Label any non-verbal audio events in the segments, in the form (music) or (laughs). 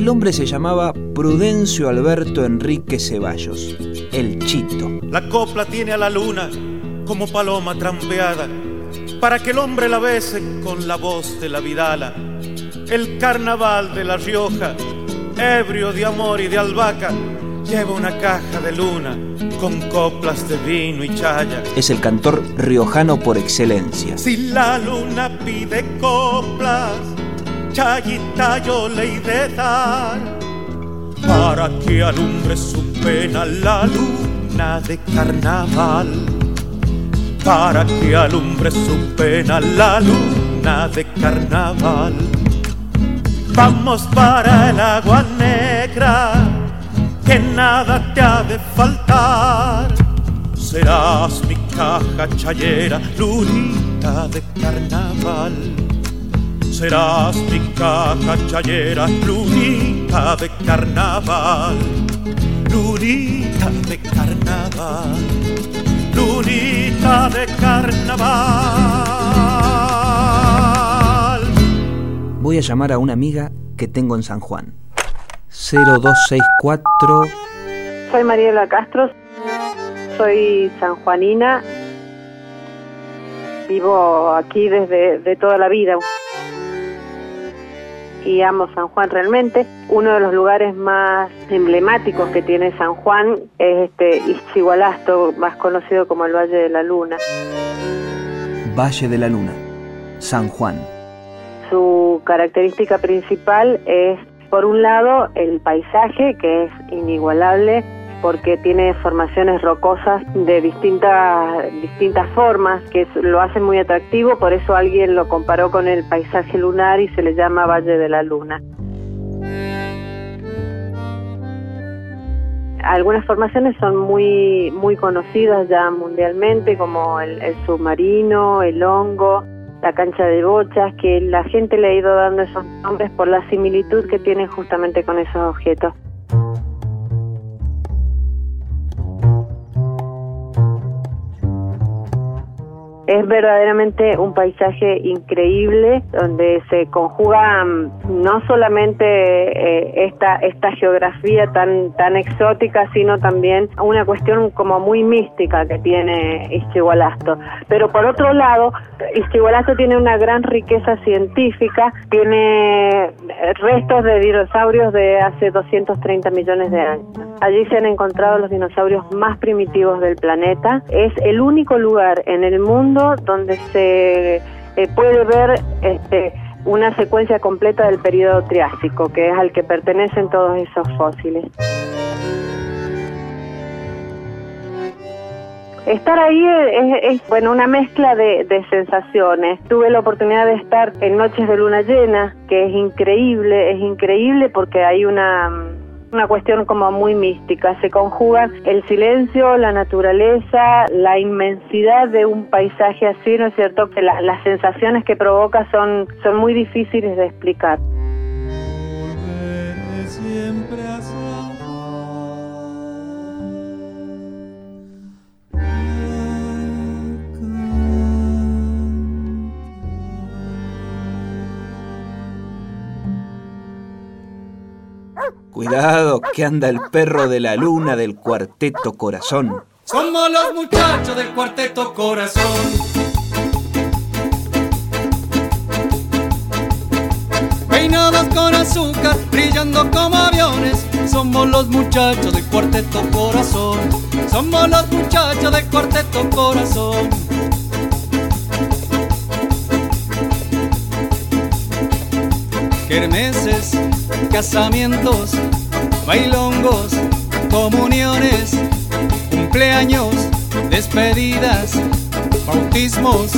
El hombre se llamaba Prudencio Alberto Enrique Ceballos, el Chito. La copla tiene a la luna como paloma trampeada, para que el hombre la bese con la voz de la vidala. El carnaval de La Rioja, ebrio de amor y de albahaca, lleva una caja de luna con coplas de vino y chaya. Es el cantor riojano por excelencia. Si la luna pide coplas, chayita yo le he de dar, para que alumbre su pena la luna de carnaval. Para que alumbre su pena la luna de carnaval. Vamos para el agua negra que nada te ha de faltar. Serás mi caja chayera, lunita de carnaval. Serás mi caja chayera, lunita de carnaval. Lunita de carnaval, lunita de carnaval. Voy a llamar a una amiga que tengo en San Juan. 0264. Soy Mariela Castro, soy sanjuanina, vivo aquí desde de toda la vida y amo San Juan realmente. Uno de los lugares más emblemáticos que tiene San Juan es este Ischigualasto, más conocido como el Valle de la Luna. Valle de la Luna, San Juan. Su característica principal es por un lado, el paisaje, que es inigualable porque tiene formaciones rocosas de distintas, distintas formas que lo hacen muy atractivo, por eso alguien lo comparó con el paisaje lunar y se le llama Valle de la Luna. Algunas formaciones son muy, muy conocidas ya mundialmente, como el submarino, el hongo, la cancha de bochas, que la gente le ha ido dando esos nombres por la similitud que tiene justamente con esos objetos. Es verdaderamente un paisaje increíble donde se conjuga mm, no solamente eh, esta, esta geografía tan, tan exótica, sino también una cuestión como muy mística que tiene Ischigualasto. Pero por otro lado, Ischigualasto tiene una gran riqueza científica, tiene restos de dinosaurios de hace 230 millones de años. Allí se han encontrado los dinosaurios más primitivos del planeta. Es el único lugar en el mundo donde se eh, puede ver este, una secuencia completa del periodo Triásico, que es al que pertenecen todos esos fósiles. Estar ahí es, bueno una mezcla de, de, sensaciones. Tuve la oportunidad de estar en noches de luna llena, que es increíble, es increíble porque hay una una cuestión como muy mística. Se conjugan el silencio, la naturaleza, la inmensidad de un paisaje así, ¿no es cierto? Que las sensaciones que provoca son, son muy difíciles de explicar. Cuidado, que anda el perro de la luna del cuarteto corazón. Somos los muchachos del cuarteto corazón. Peinados con azúcar, brillando como aviones. Somos los muchachos del cuarteto corazón. Somos los muchachos del cuarteto corazón. Kermeses casamientos, bailongos, comuniones, cumpleaños, despedidas, bautismos,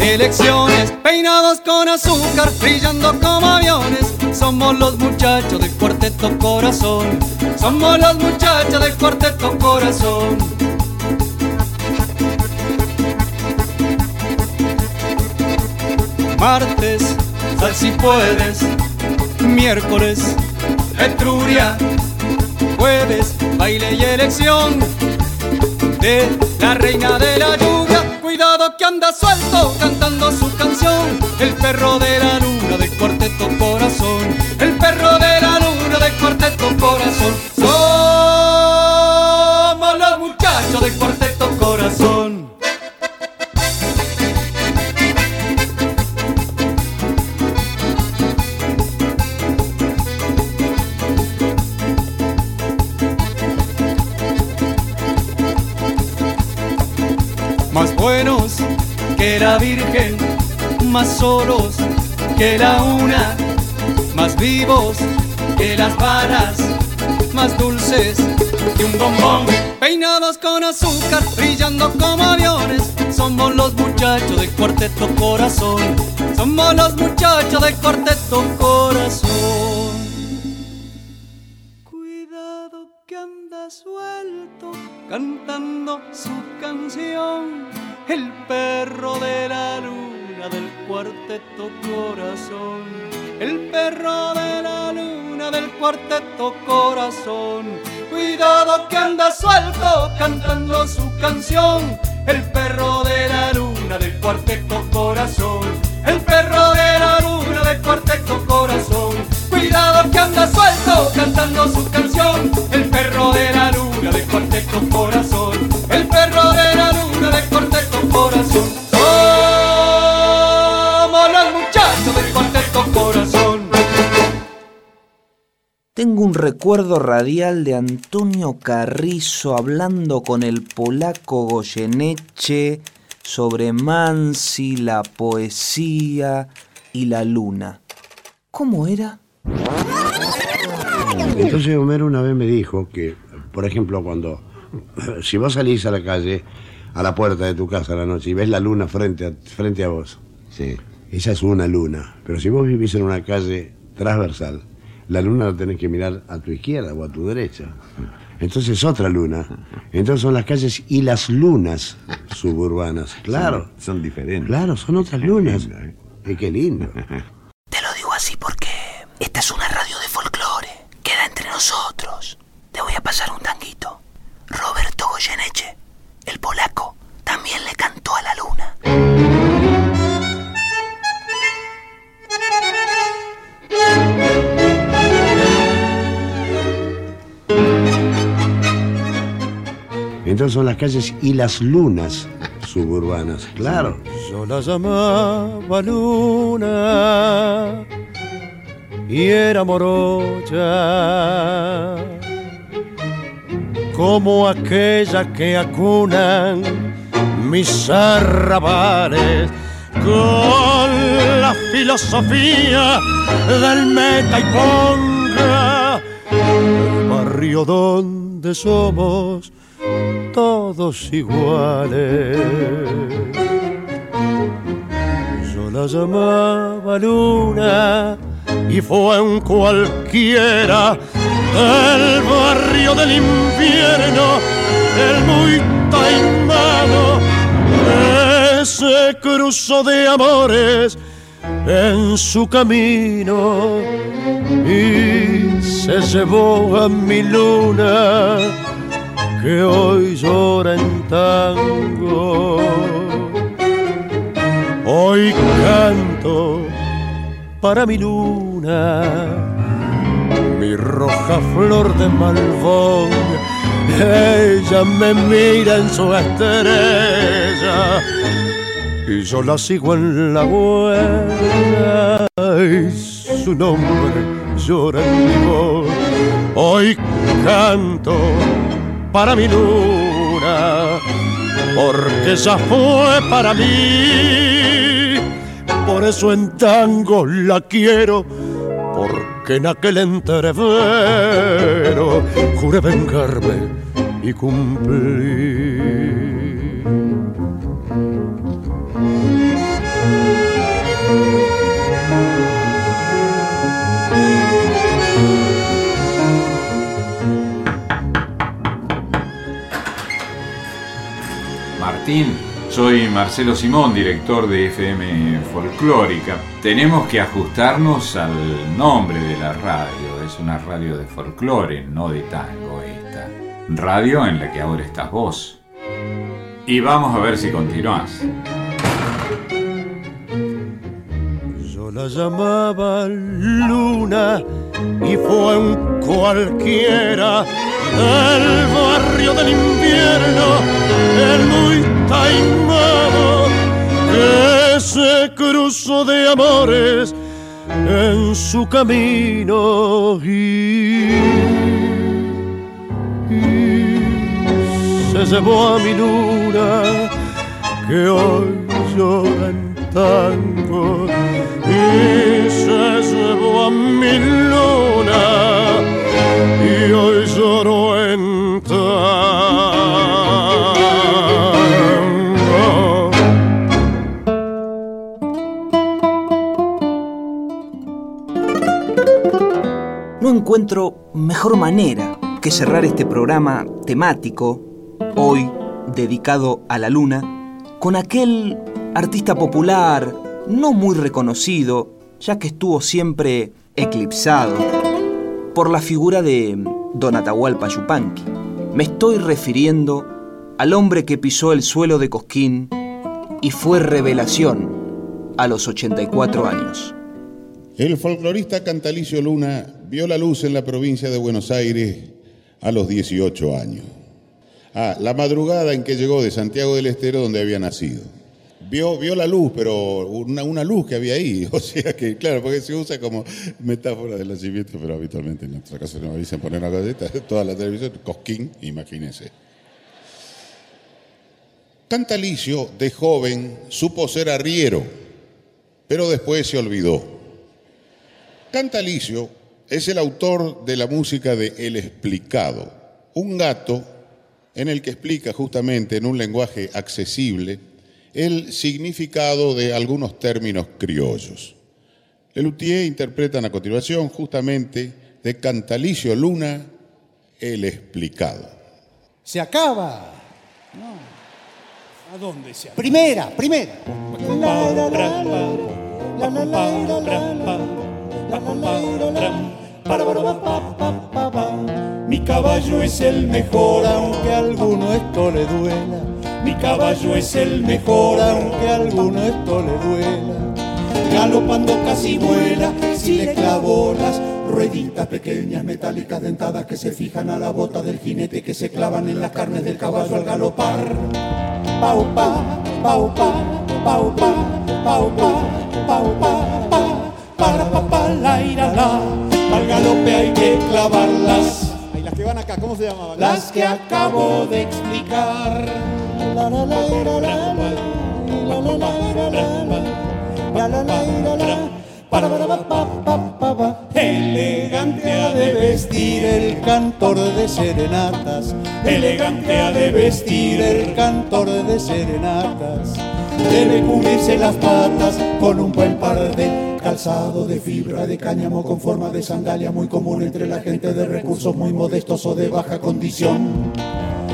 elecciones, peinados con azúcar, brillando como aviones. Somos los muchachos del cuarteto corazón, somos los muchachos del cuarteto corazón. Martes, sal si puedes miércoles, Etruria, jueves, baile y elección de la reina de la lluvia. Cuidado que anda suelto cantando su canción, el perro de la luna del cuarteto corazón, el perro de más buenos que la Virgen, más solos que la una, más vivos que las balas, más dulces que un bombón. Peinados con azúcar, brillando como aviones, somos los muchachos del cuarteto corazón, somos los muchachos del cuarteto corazón. Cuidado que anda suelto, cantando su canción, el perro de la luna del cuarteto corazón, el perro de la luna del cuarteto corazón. Cuidado que anda suelto, cantando su canción, el perro de la luna del cuarteto corazón, el perro de la luna del cuarteto corazón. Cuidado que anda suelto, cantando su canción, el un recuerdo radial de Antonio Carrizo hablando con el polaco Goyeneche sobre Mansi, la poesía y la luna. ¿Cómo era? Entonces Homero una vez me dijo que, por ejemplo, cuando si vos salís a la calle, a la puerta de tu casa a la noche y ves la luna frente a, frente a vos, Sí. esa es una luna. Pero si vos vivís en una calle transversal, la luna la tenés que mirar a tu izquierda o a tu derecha. Entonces es otra luna. Entonces son las calles y las lunas suburbanas. Claro, Son, son diferentes. claro, son otras lunas. lindo, ¿eh? Qué lindo. Entonces son las calles y las lunas suburbanas. Claro. Yo la llamaba luna y era morocha, como aquella que acunan mis arrabales con la filosofía del meta y ponga, el barrio donde somos todos iguales. Yo la llamaba luna y fue en cualquiera del barrio del infierno, el muy taimado, ese cruzo de amores en su camino y se llevó a mi luna que hoy llora en tango. Hoy canto para mi luna, mi roja flor de malvón. Ella me mira en su estrella y yo la sigo en la huella. Y su nombre llora en mi voz. Hoy canto para mi luna, porque ella fue para mí. Por eso en tango la quiero, porque en aquel entrevero juré vengarme y cumplir. Soy Marcelo Simón, director de FM Folclórica. Tenemos que ajustarnos al nombre de la radio. Es una radio de folclore, no de tango esta. Radio en la que ahora estás vos. Y vamos a ver si continúas. Yo la llamaba luna y fue en cualquiera del barrio del invierno, el muy taimado que se cruzó de amores en su camino y, y se llevó a mi luna que hoy llora en tango y se llevó a mi luna encuentro mejor manera que cerrar este programa temático, hoy dedicado a la luna, con aquel artista popular no muy reconocido, ya que estuvo siempre eclipsado por la figura de Don Atahualpa Yupanqui. Me estoy refiriendo al hombre que pisó el suelo de Cosquín y fue revelación a los 84 años. El folclorista Cantalicio Luna vio la luz en la provincia de Buenos Aires a los 18 años. Ah, la madrugada en que llegó de Santiago del Estero, donde había nacido. Vio, vio la luz, pero una, una luz que había ahí. (laughs) O sea que, claro, porque se usa como metáfora del nacimiento, pero habitualmente en nuestra casa nos dicen poner una galleta, (laughs) toda la televisión, cosquín, imagínense. Cantalicio, de joven, supo ser arriero, pero después se olvidó. Cantalicio es el autor de la música de El Explicado, un gato en el que explica justamente en un lenguaje accesible el significado de algunos términos criollos. Lelutier interpretan a continuación justamente de Cantalicio Luna, El Explicado. Se acaba. ¿A dónde se acaba? Primera, primera. La, la, la, Mi caballo es el mejor, Aunque a alguno esto le duela, mi caballo es el mejor, aunque a alguno esto le duela. galopando casi vuela, si le clavo las rueditas pequeñas metálicas dentadas que se fijan a la bota del jinete que se clavan en las carnes del caballo al galopar. Pau, pa, pau, pa, pau, pa, pau, pa, pau, pa, pa para papá, la ira, la. Al galope hay que clavarlas. Las que van acá, ¿cómo se llamaban? Las que acabo de explicar. La, la, Elegante ha de vestir el cantor de serenatas, elegante ha de vestir el cantor de serenatas. Debe cubrirse las patas con un buen par de calzado de fibra de cáñamo con forma de sandalia muy común entre la gente de recursos muy modestos o de baja condición.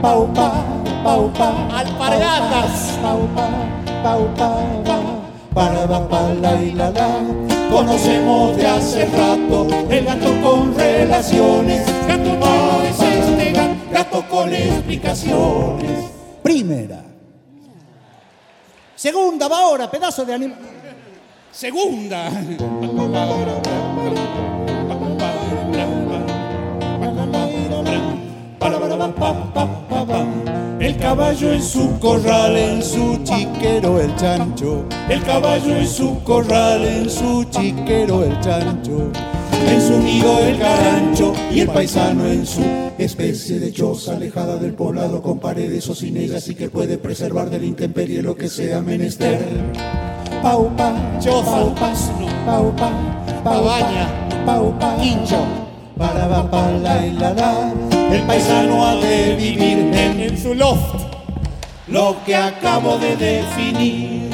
Pau, pa, pau, pa. Alpargatas. Pau, pa, pau, pa, pa. Para, pa, pa, la, y la, la. Conocemos de hace rato el gato con relaciones. Gato no es este gato, gato con explicaciones. Primera. Segunda, va ahora, pedazo de animal. Segunda. El caballo en su corral, en su Chiquero el chancho, El caballo en su corral, en su chiquero el chancho. en su nido el carancho y el paisano en su especie de choza alejada del poblado con paredes o sin ellas y que puede preservar del intemperie lo que sea menester paupa, chofa, pasno, paupa, pabaña, paupa, hincho, para la y la la. El paisano ha de vivir en, en su loft lo que acabo de definir.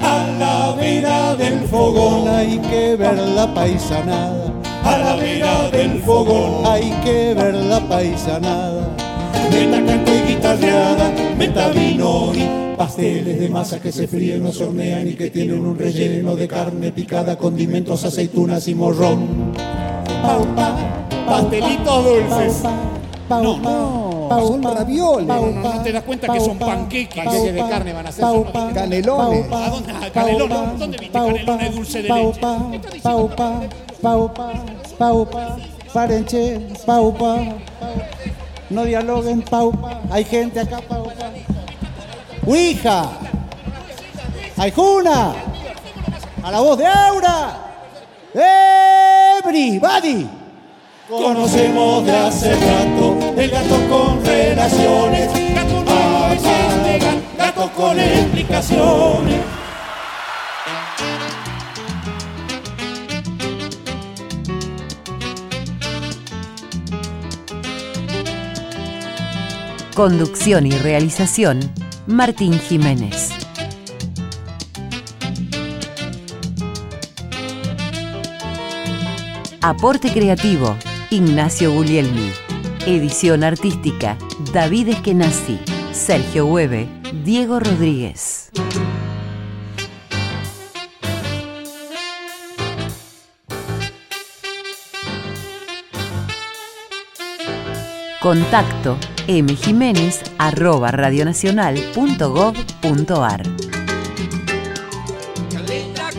A la vera del fogón hay que ver la paisanada a la vera del fogón. hay que ver la paisanada. Meta canto y guitarreada, meta vino y pasteles de masa que se fríen o se hornean y que tienen un relleno de carne picada, condimentos, aceitunas y morrón. Pau, pa, Pastelitos dulces. pau, No, no, pau, son pa, ravioles. No, pa, no te das cuenta que son pa, panqueques. Panqueques de carne van a ser, pau, son pa, canelones. ¿A dónde? Pa, ¿Dónde viste pau, canelones pa, dulce de leche? paupa, paupa, parenche, paupa, no dialoguen, paupa, hay gente acá, paupa, Ouija, Aijuna, a la voz de Aura, everybody. Conocemos de hace rato el gato con relaciones, gato no gato con explicaciones. Conducción y realización, Martín Jiménez. Aporte creativo, Ignacio Guglielmi. Edición artística, David Eskenazi, Sergio Hueve, Diego Rodríguez. Contacto mjiménez arroba radionacional.gov.ar Qué linda.